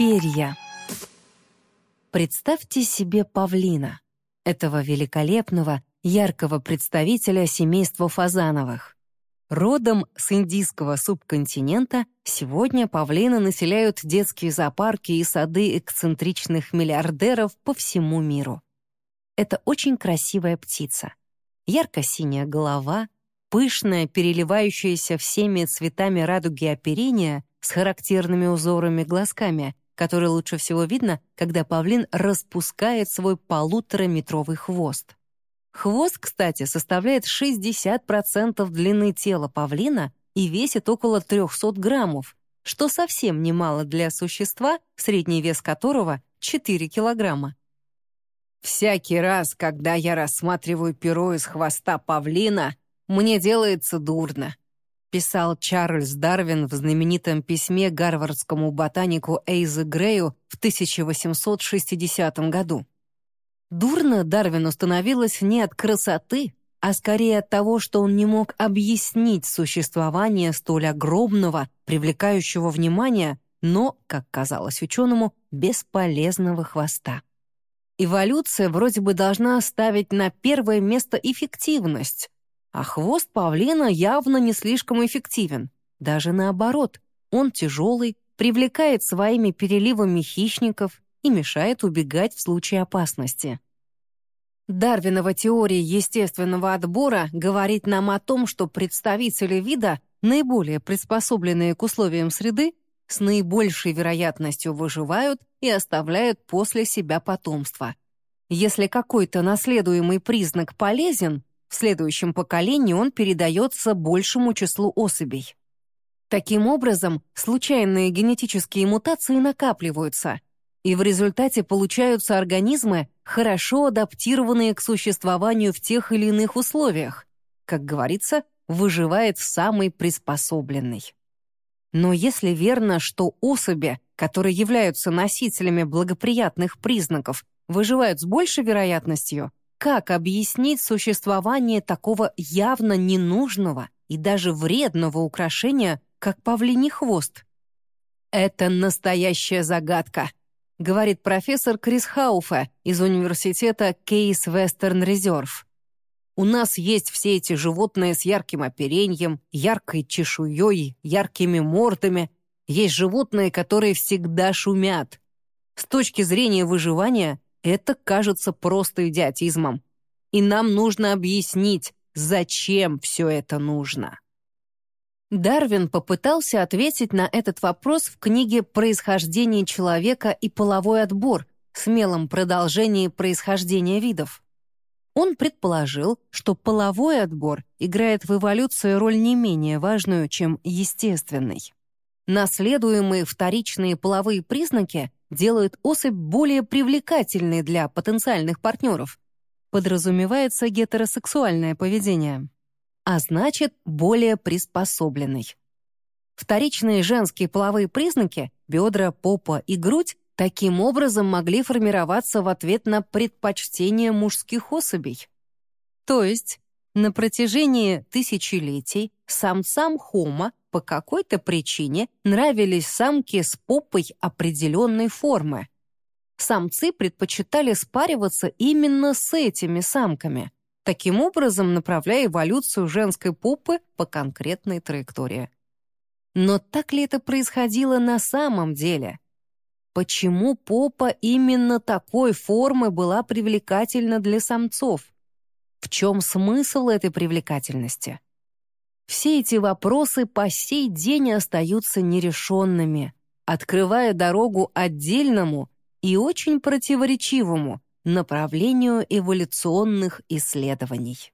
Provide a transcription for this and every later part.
Перья. Представьте себе павлина, этого великолепного, яркого представителя семейства фазановых. Родом с индийского субконтинента сегодня павлины населяют детские зоопарки и сады эксцентричных миллиардеров по всему миру. Это очень красивая птица. Ярко-синяя голова, пышное, переливающееся всеми цветами радуги оперение с характерными узорами глазками, которые лучше всего видно, когда павлин распускает свой полутораметровый хвост. Хвост, кстати, составляет 60% длины тела павлина и весит около 300 граммов, что совсем немало для существа, средний вес которого — 4 килограмма. «Всякий раз, когда я рассматриваю перо из хвоста павлина, мне делается дурно», писал Чарльз Дарвин в знаменитом письме гарвардскому ботанику Эйзе Грею в 1860 году. Дурно Дарвину становилось не от красоты, а скорее от того, что он не мог объяснить существование столь огромного, привлекающего внимания, но, как казалось ученому, бесполезного хвоста. Эволюция вроде бы должна ставить на первое место эффективность, а хвост павлина явно не слишком эффективен. Даже наоборот, он тяжелый, привлекает своими переливами хищников и мешает убегать в случае опасности. Дарвинова теория естественного отбора говорит нам о том, что представители вида, наиболее приспособленные к условиям среды, с наибольшей вероятностью выживают и оставляют после себя потомство. Если какой-то наследуемый признак полезен, в следующем поколении он передается большему числу особей. Таким образом, случайные генетические мутации накапливаются, и в результате получаются организмы, хорошо адаптированные к существованию в тех или иных условиях. Как говорится, выживает самый приспособленный. Но если верно, что особи, которые являются носителями благоприятных признаков, выживают с большей вероятностью, как объяснить существование такого явно ненужного и даже вредного украшения, как павлиний хвост? «Это настоящая загадка», — говорит профессор Крис Хауфе из университета Кейс Вестерн Резерв. «У нас есть все эти животные с ярким оперением, яркой чешуей, яркими мордами. Есть животные, которые всегда шумят. С точки зрения выживания это кажется просто идиотизмом. И нам нужно объяснить, зачем все это нужно. Дарвин попытался ответить на этот вопрос в книге «Происхождение человека и половой отбор» смелом продолжении происхождения видов. Он предположил, что половой отбор играет в эволюции роль не менее важную, чем естественный. Наследуемые вторичные половые признаки делают особь более привлекательной для потенциальных партнеров. Подразумевается гетеросексуальное поведение. А значит, более приспособленный. Вторичные женские половые признаки — бедра, попа и грудь — таким образом могли формироваться в ответ на предпочтение мужских особей. То есть на протяжении тысячелетий самцам хома по какой-то причине нравились самки с попой определенной формы. Самцы предпочитали спариваться именно с этими самками, таким образом направляя эволюцию женской попы по конкретной траектории. Но так ли это происходило на самом деле? Почему попа именно такой формы была привлекательна для самцов? В чем смысл этой привлекательности? Все эти вопросы по сей день остаются нерешенными, открывая дорогу отдельному и очень противоречивому направлению эволюционных исследований.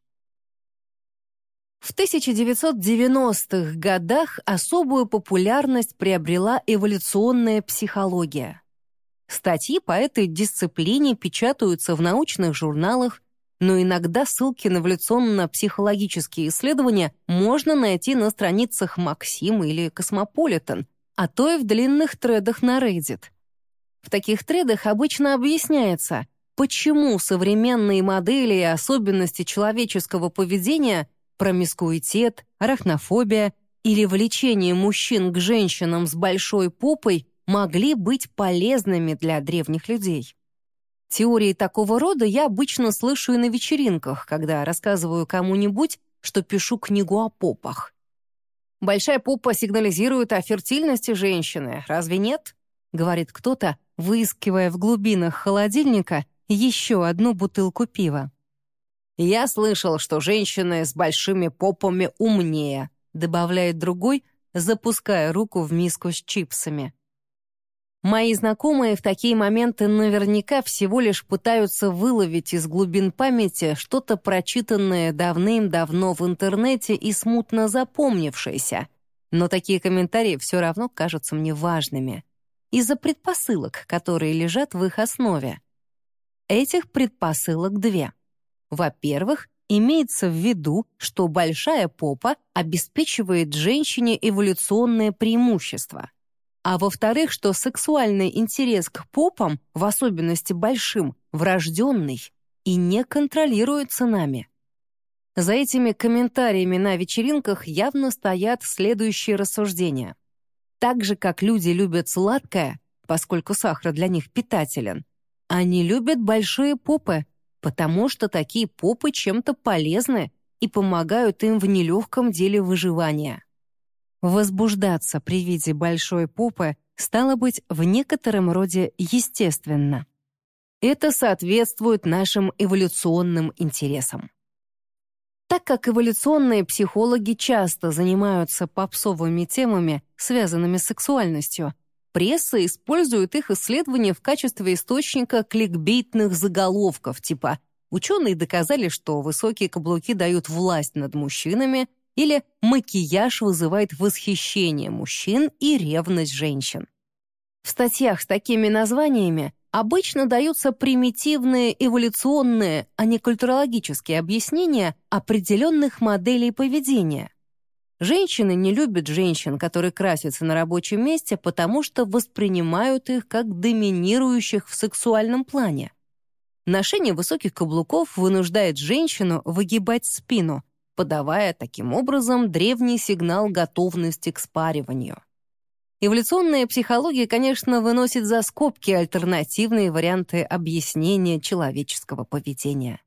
В 1990-х годах особую популярность приобрела эволюционная психология. Статьи по этой дисциплине печатаются в научных журналах но иногда ссылки на эволюционно-психологические исследования можно найти на страницах Максим или Космополитен, а то и в длинных тредах на Reddit. В таких тредах обычно объясняется, почему современные модели и особенности человеческого поведения промискуитет, арахнофобия или влечение мужчин к женщинам с большой попой могли быть полезными для древних людей. Теории такого рода я обычно слышу и на вечеринках, когда рассказываю кому-нибудь, что пишу книгу о попах. «Большая попа сигнализирует о фертильности женщины, разве нет?» — говорит кто-то, выискивая в глубинах холодильника еще одну бутылку пива. «Я слышал, что женщины с большими попами умнее», — добавляет другой, запуская руку в миску с чипсами. Мои знакомые в такие моменты наверняка всего лишь пытаются выловить из глубин памяти что-то прочитанное давным-давно в интернете и смутно запомнившееся. Но такие комментарии все равно кажутся мне важными. Из-за предпосылок, которые лежат в их основе. Этих предпосылок две. Во-первых, имеется в виду, что большая попа обеспечивает женщине эволюционное преимущество — а во-вторых, что сексуальный интерес к попам, в особенности большим, врожденный и не контролируется нами. За этими комментариями на вечеринках явно стоят следующие рассуждения. Так же, как люди любят сладкое, поскольку сахар для них питателен, они любят большие попы, потому что такие попы чем-то полезны и помогают им в нелегком деле выживания. Возбуждаться при виде большой попы стало быть в некотором роде естественно. Это соответствует нашим эволюционным интересам. Так как эволюционные психологи часто занимаются попсовыми темами, связанными с сексуальностью, пресса использует их исследования в качестве источника кликбейтных заголовков типа «Ученые доказали, что высокие каблуки дают власть над мужчинами», или «Макияж вызывает восхищение мужчин и ревность женщин». В статьях с такими названиями обычно даются примитивные эволюционные, а не культурологические объяснения определенных моделей поведения. Женщины не любят женщин, которые красятся на рабочем месте, потому что воспринимают их как доминирующих в сексуальном плане. Ношение высоких каблуков вынуждает женщину выгибать спину, подавая таким образом древний сигнал готовности к спариванию. Эволюционная психология, конечно, выносит за скобки альтернативные варианты объяснения человеческого поведения.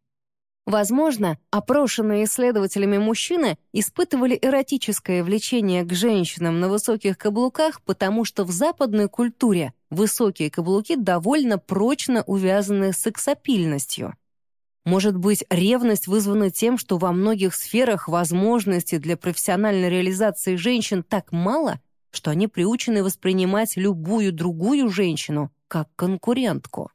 Возможно, опрошенные исследователями мужчины испытывали эротическое влечение к женщинам на высоких каблуках, потому что в западной культуре высокие каблуки довольно прочно увязаны с сексапильностью. Может быть, ревность вызвана тем, что во многих сферах возможностей для профессиональной реализации женщин так мало, что они приучены воспринимать любую другую женщину как конкурентку.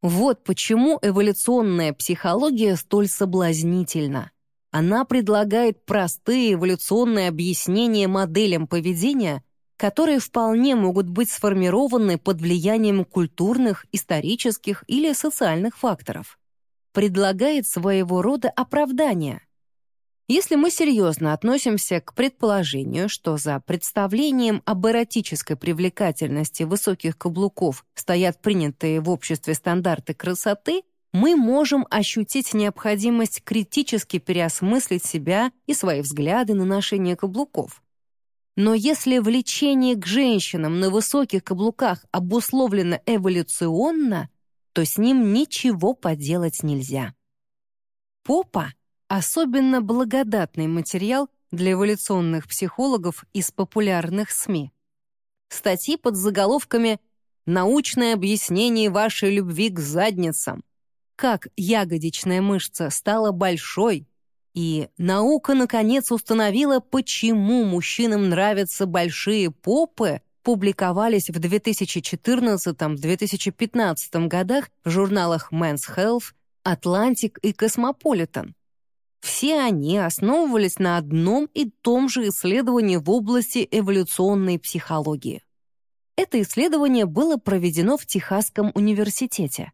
Вот почему эволюционная психология столь соблазнительна. Она предлагает простые эволюционные объяснения моделям поведения, которые вполне могут быть сформированы под влиянием культурных, исторических или социальных факторов предлагает своего рода оправдание. Если мы серьезно относимся к предположению, что за представлением об эротической привлекательности высоких каблуков стоят принятые в обществе стандарты красоты, мы можем ощутить необходимость критически переосмыслить себя и свои взгляды на ношение каблуков. Но если влечение к женщинам на высоких каблуках обусловлено эволюционно, то с ним ничего поделать нельзя. Попа — особенно благодатный материал для эволюционных психологов из популярных СМИ. Статьи под заголовками «Научное объяснение вашей любви к задницам», «Как ягодичная мышца стала большой», и наука, наконец, установила, почему мужчинам нравятся большие попы, публиковались в 2014-2015 годах в журналах Men's Health, Atlantic и Cosmopolitan. Все они основывались на одном и том же исследовании в области эволюционной психологии. Это исследование было проведено в Техасском университете.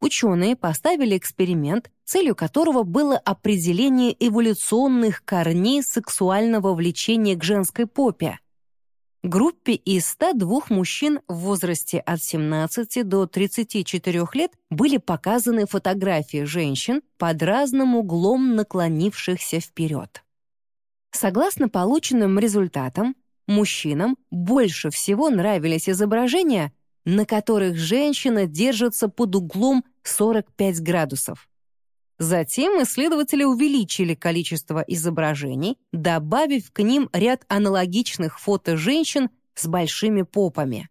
Ученые поставили эксперимент, целью которого было определение эволюционных корней сексуального влечения к женской попе — Группе из 102 мужчин в возрасте от 17 до 34 лет были показаны фотографии женщин под разным углом наклонившихся вперед. Согласно полученным результатам, мужчинам больше всего нравились изображения, на которых женщина держится под углом 45 градусов. Затем исследователи увеличили количество изображений, добавив к ним ряд аналогичных фото женщин с большими попами.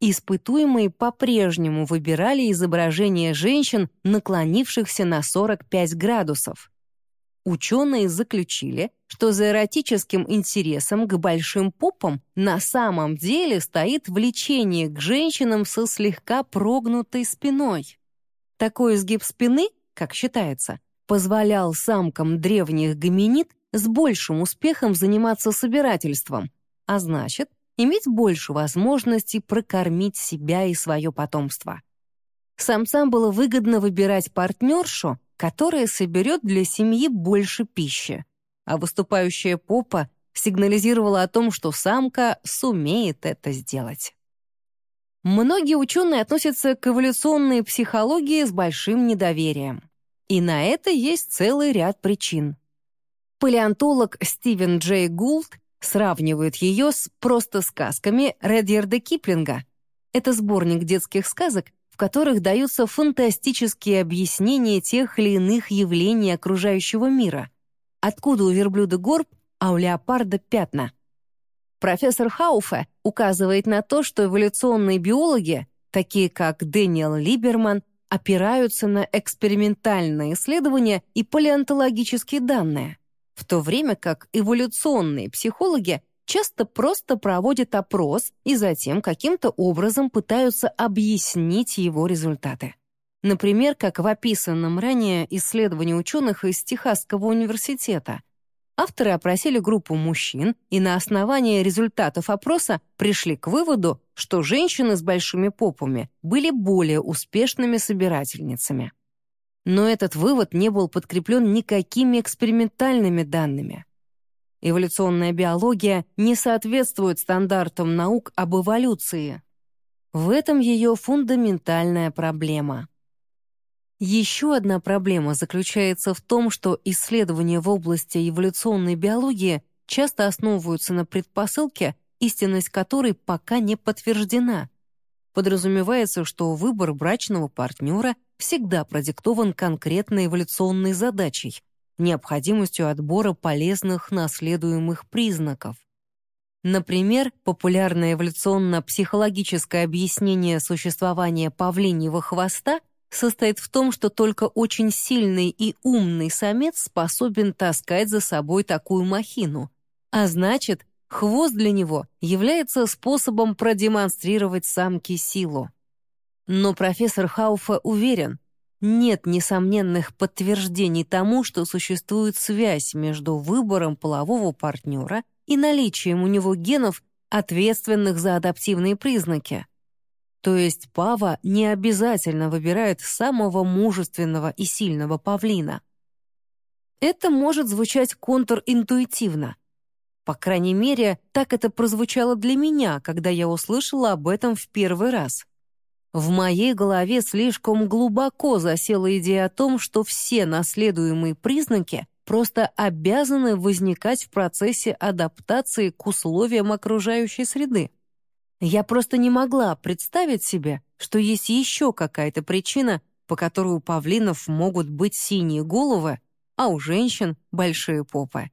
Испытуемые по-прежнему выбирали изображения женщин, наклонившихся на 45 градусов. Ученые заключили, что за эротическим интересом к большим попам на самом деле стоит влечение к женщинам со слегка прогнутой спиной. Такой изгиб спины как считается, позволял самкам древних гоминид с большим успехом заниматься собирательством, а значит, иметь больше возможностей прокормить себя и свое потомство. Самцам было выгодно выбирать партнершу, которая соберет для семьи больше пищи, а выступающая попа сигнализировала о том, что самка сумеет это сделать. Многие ученые относятся к эволюционной психологии с большим недоверием. И на это есть целый ряд причин. Палеонтолог Стивен Джей Гулд сравнивает ее с просто сказками Редьярда Киплинга. Это сборник детских сказок, в которых даются фантастические объяснения тех или иных явлений окружающего мира. Откуда у верблюда горб, а у леопарда пятна. Профессор Хауфе указывает на то, что эволюционные биологи, такие как Дэниел Либерман, опираются на экспериментальные исследования и палеонтологические данные, в то время как эволюционные психологи часто просто проводят опрос и затем каким-то образом пытаются объяснить его результаты. Например, как в описанном ранее исследовании ученых из Техасского университета, Авторы опросили группу мужчин и на основании результатов опроса пришли к выводу, что женщины с большими попами были более успешными собирательницами. Но этот вывод не был подкреплен никакими экспериментальными данными. Эволюционная биология не соответствует стандартам наук об эволюции. В этом ее фундаментальная проблема. Еще одна проблема заключается в том, что исследования в области эволюционной биологии часто основываются на предпосылке, истинность которой пока не подтверждена. Подразумевается, что выбор брачного партнера всегда продиктован конкретной эволюционной задачей, необходимостью отбора полезных наследуемых признаков. Например, популярное эволюционно-психологическое объяснение существования павлиньего хвоста — состоит в том, что только очень сильный и умный самец способен таскать за собой такую махину. А значит, хвост для него является способом продемонстрировать самке силу. Но профессор Хауфа уверен, нет несомненных подтверждений тому, что существует связь между выбором полового партнера и наличием у него генов, ответственных за адаптивные признаки. То есть пава не обязательно выбирает самого мужественного и сильного павлина. Это может звучать контринтуитивно. По крайней мере, так это прозвучало для меня, когда я услышала об этом в первый раз. В моей голове слишком глубоко засела идея о том, что все наследуемые признаки просто обязаны возникать в процессе адаптации к условиям окружающей среды. Я просто не могла представить себе, что есть еще какая-то причина, по которой у павлинов могут быть синие головы, а у женщин — большие попы.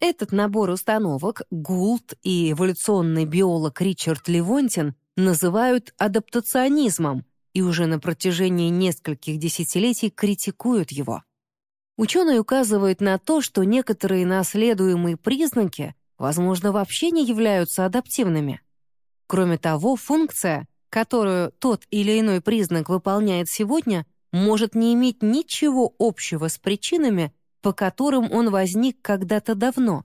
Этот набор установок Гулт и эволюционный биолог Ричард Левонтин называют адаптационизмом и уже на протяжении нескольких десятилетий критикуют его. Ученые указывают на то, что некоторые наследуемые признаки, возможно, вообще не являются адаптивными — Кроме того, функция, которую тот или иной признак выполняет сегодня, может не иметь ничего общего с причинами, по которым он возник когда-то давно.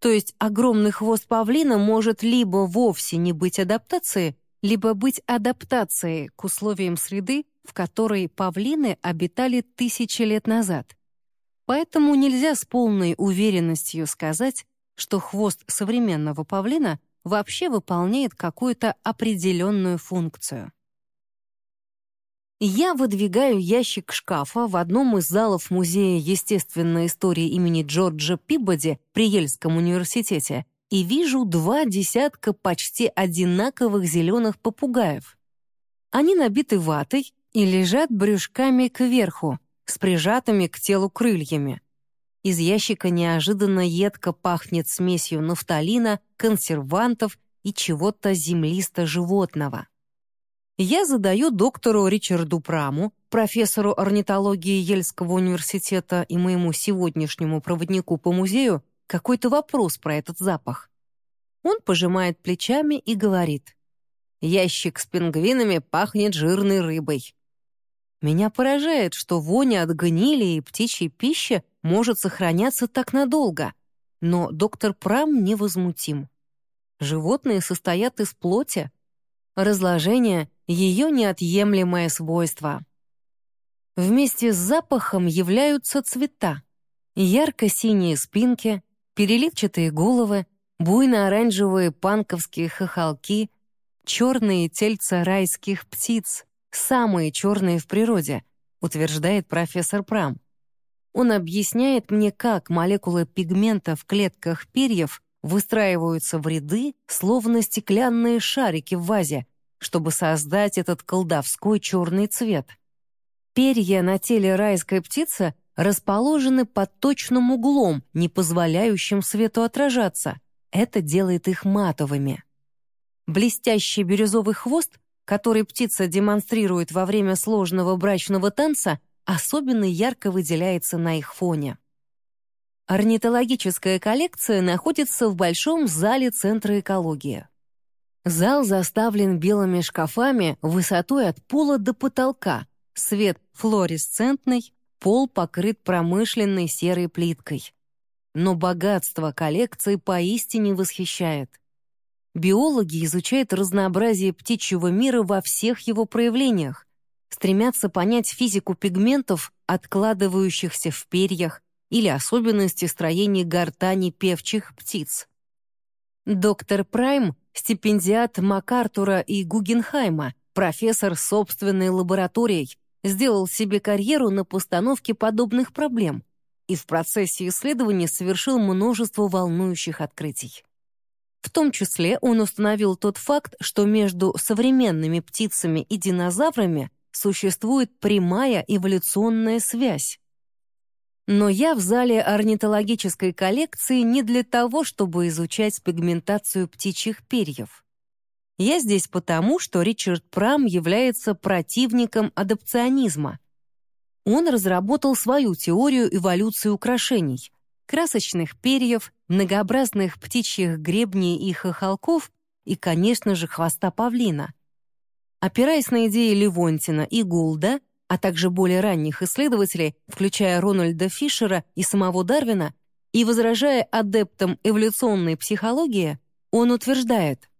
То есть огромный хвост павлина может либо вовсе не быть адаптацией, либо быть адаптацией к условиям среды, в которой павлины обитали тысячи лет назад. Поэтому нельзя с полной уверенностью сказать, что хвост современного павлина вообще выполняет какую-то определенную функцию. Я выдвигаю ящик шкафа в одном из залов Музея естественной истории имени Джорджа Пибоди при Ельском университете и вижу два десятка почти одинаковых зеленых попугаев. Они набиты ватой и лежат брюшками кверху, с прижатыми к телу крыльями. Из ящика неожиданно едко пахнет смесью нафталина, консервантов и чего-то землисто-животного. Я задаю доктору Ричарду Праму, профессору орнитологии Ельского университета и моему сегодняшнему проводнику по музею, какой-то вопрос про этот запах. Он пожимает плечами и говорит, «Ящик с пингвинами пахнет жирной рыбой». Меня поражает, что воня от гнили и птичьей пищи может сохраняться так надолго, но доктор Прам невозмутим. Животные состоят из плоти. Разложение — ее неотъемлемое свойство. Вместе с запахом являются цвета. Ярко-синие спинки, переливчатые головы, буйно-оранжевые панковские хохолки, черные тельца райских птиц, самые черные в природе, утверждает профессор Прам. Он объясняет мне, как молекулы пигмента в клетках перьев выстраиваются в ряды, словно стеклянные шарики в вазе, чтобы создать этот колдовской черный цвет. Перья на теле райской птицы расположены под точным углом, не позволяющим свету отражаться. Это делает их матовыми. Блестящий бирюзовый хвост, который птица демонстрирует во время сложного брачного танца, особенно ярко выделяется на их фоне. Орнитологическая коллекция находится в большом зале Центра экологии. Зал заставлен белыми шкафами высотой от пола до потолка, свет флуоресцентный, пол покрыт промышленной серой плиткой. Но богатство коллекции поистине восхищает. Биологи изучают разнообразие птичьего мира во всех его проявлениях, стремятся понять физику пигментов, откладывающихся в перьях, или особенности строения гортани певчих птиц. Доктор Прайм — стипендиат МакАртура и Гугенхайма, профессор собственной лабораторией, сделал себе карьеру на постановке подобных проблем и в процессе исследования совершил множество волнующих открытий. В том числе он установил тот факт, что между современными птицами и динозаврами существует прямая эволюционная связь. Но я в зале орнитологической коллекции не для того, чтобы изучать пигментацию птичьих перьев. Я здесь потому, что Ричард Прам является противником адапционизма. Он разработал свою теорию эволюции украшений, красочных перьев, многообразных птичьих гребней и хохолков и, конечно же, хвоста павлина. Опираясь на идеи Левонтина и Гулда, а также более ранних исследователей, включая Рональда Фишера и самого Дарвина, и возражая адептам эволюционной психологии, он утверждает,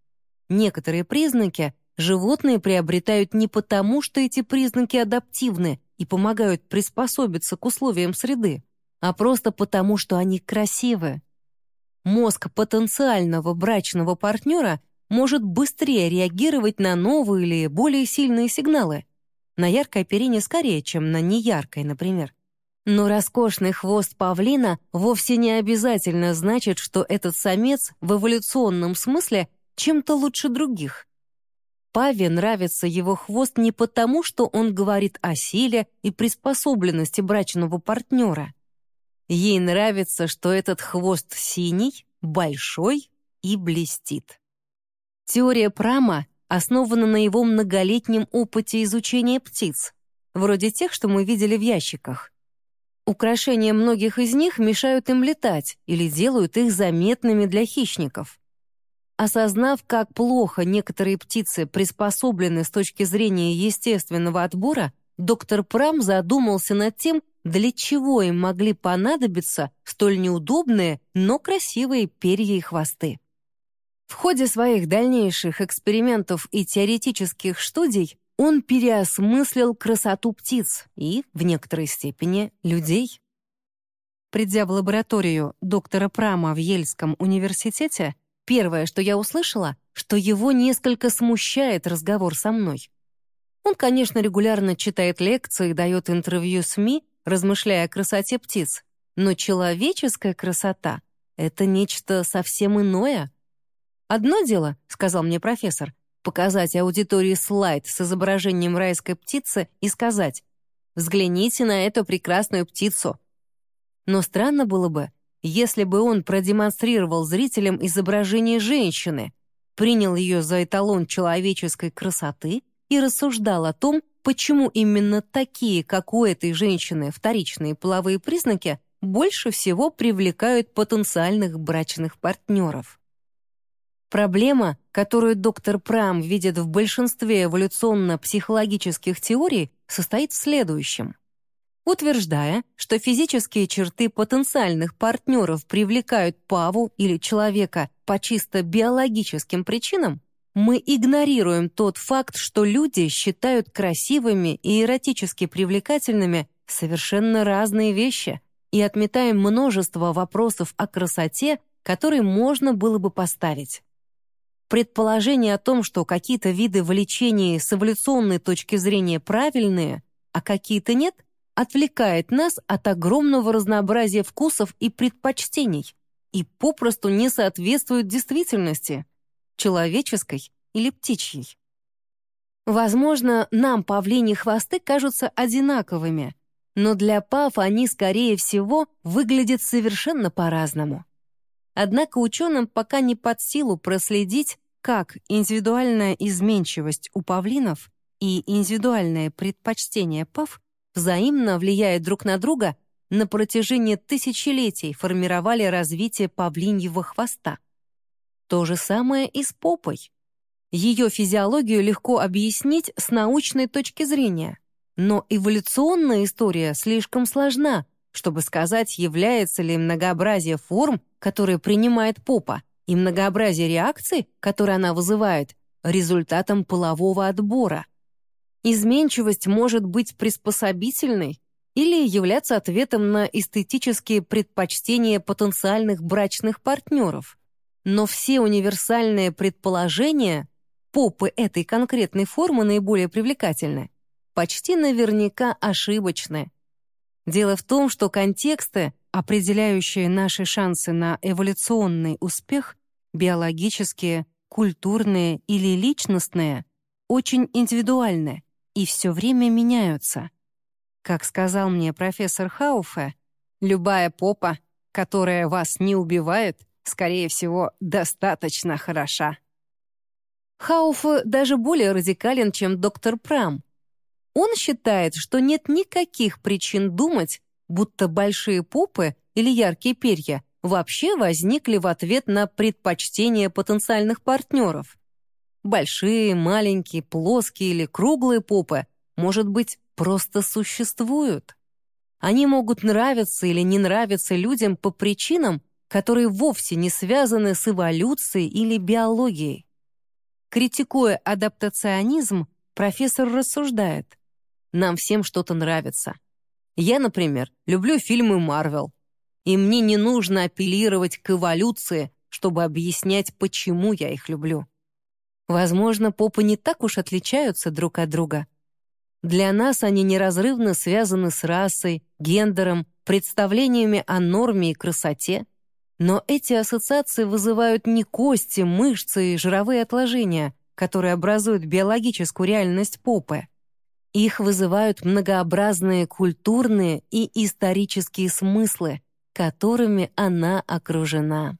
некоторые признаки животные приобретают не потому, что эти признаки адаптивны и помогают приспособиться к условиям среды, а просто потому, что они красивы. Мозг потенциального брачного партнера может быстрее реагировать на новые или более сильные сигналы — на яркой оперине скорее, чем на неяркой, например. Но роскошный хвост павлина вовсе не обязательно значит, что этот самец в эволюционном смысле чем-то лучше других. Паве нравится его хвост не потому, что он говорит о силе и приспособленности брачного партнера. Ей нравится, что этот хвост синий, большой и блестит. Теория Прама основана на его многолетнем опыте изучения птиц, вроде тех, что мы видели в ящиках. Украшения многих из них мешают им летать или делают их заметными для хищников. Осознав, как плохо некоторые птицы приспособлены с точки зрения естественного отбора, доктор Прам задумался над тем, для чего им могли понадобиться столь неудобные, но красивые перья и хвосты. В ходе своих дальнейших экспериментов и теоретических студий он переосмыслил красоту птиц и, в некоторой степени, людей. Придя в лабораторию доктора Прама в Ельском университете, первое, что я услышала, что его несколько смущает разговор со мной. Он, конечно, регулярно читает лекции и дает интервью СМИ, размышляя о красоте птиц, но человеческая красота — это нечто совсем иное. «Одно дело», — сказал мне профессор, показать аудитории слайд с изображением райской птицы и сказать «Взгляните на эту прекрасную птицу». Но странно было бы, если бы он продемонстрировал зрителям изображение женщины, принял ее за эталон человеческой красоты и рассуждал о том, почему именно такие, как у этой женщины, вторичные половые признаки больше всего привлекают потенциальных брачных партнеров. Проблема, которую доктор Прам видит в большинстве эволюционно-психологических теорий, состоит в следующем. Утверждая, что физические черты потенциальных партнеров привлекают паву или человека по чисто биологическим причинам, мы игнорируем тот факт, что люди считают красивыми и эротически привлекательными совершенно разные вещи и отметаем множество вопросов о красоте, которые можно было бы поставить. Предположение о том, что какие-то виды влечений с эволюционной точки зрения правильные, а какие-то нет, отвлекает нас от огромного разнообразия вкусов и предпочтений и попросту не соответствует действительности, человеческой или птичьей. Возможно, нам павлини хвосты кажутся одинаковыми, но для пав они, скорее всего, выглядят совершенно по-разному. Однако ученым пока не под силу проследить, как индивидуальная изменчивость у павлинов и индивидуальное предпочтение пав взаимно влияя друг на друга, на протяжении тысячелетий формировали развитие павлиньего хвоста. То же самое и с попой. Ее физиологию легко объяснить с научной точки зрения, но эволюционная история слишком сложна, чтобы сказать, является ли многообразие форм, которые принимает попа, и многообразие реакций, которые она вызывает, результатом полового отбора. Изменчивость может быть приспособительной или являться ответом на эстетические предпочтения потенциальных брачных партнеров. Но все универсальные предположения попы этой конкретной формы наиболее привлекательны, почти наверняка ошибочны. Дело в том, что контексты, определяющие наши шансы на эволюционный успех, биологические, культурные или личностные, очень индивидуальны и все время меняются. Как сказал мне профессор Хауфе, любая попа, которая вас не убивает, скорее всего, достаточно хороша. Хауфе даже более радикален, чем доктор Прам. Он считает, что нет никаких причин думать, будто большие попы или яркие перья вообще возникли в ответ на предпочтения потенциальных партнеров. Большие, маленькие, плоские или круглые попы, может быть, просто существуют. Они могут нравиться или не нравиться людям по причинам, которые вовсе не связаны с эволюцией или биологией. Критикуя адаптационизм, профессор рассуждает. Нам всем что-то нравится. Я, например, люблю фильмы Марвел, и мне не нужно апеллировать к эволюции, чтобы объяснять, почему я их люблю. Возможно, попы не так уж отличаются друг от друга. Для нас они неразрывно связаны с расой, гендером, представлениями о норме и красоте. Но эти ассоциации вызывают не кости, мышцы и жировые отложения, которые образуют биологическую реальность попы. Их вызывают многообразные культурные и исторические смыслы, которыми она окружена.